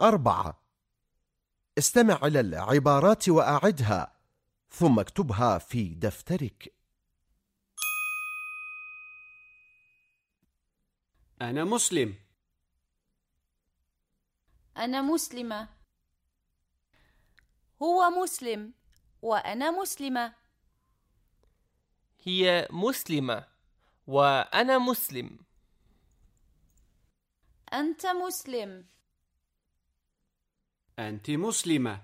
أربعة. استمع إلى العبارات وأعدها ثم اكتبها في دفترك. أنا مسلم. أنا مسلمة. هو مسلم وأنا مسلمة. هي مسلمة وأنا مسلم. أنت مسلم. أنت مسلمة.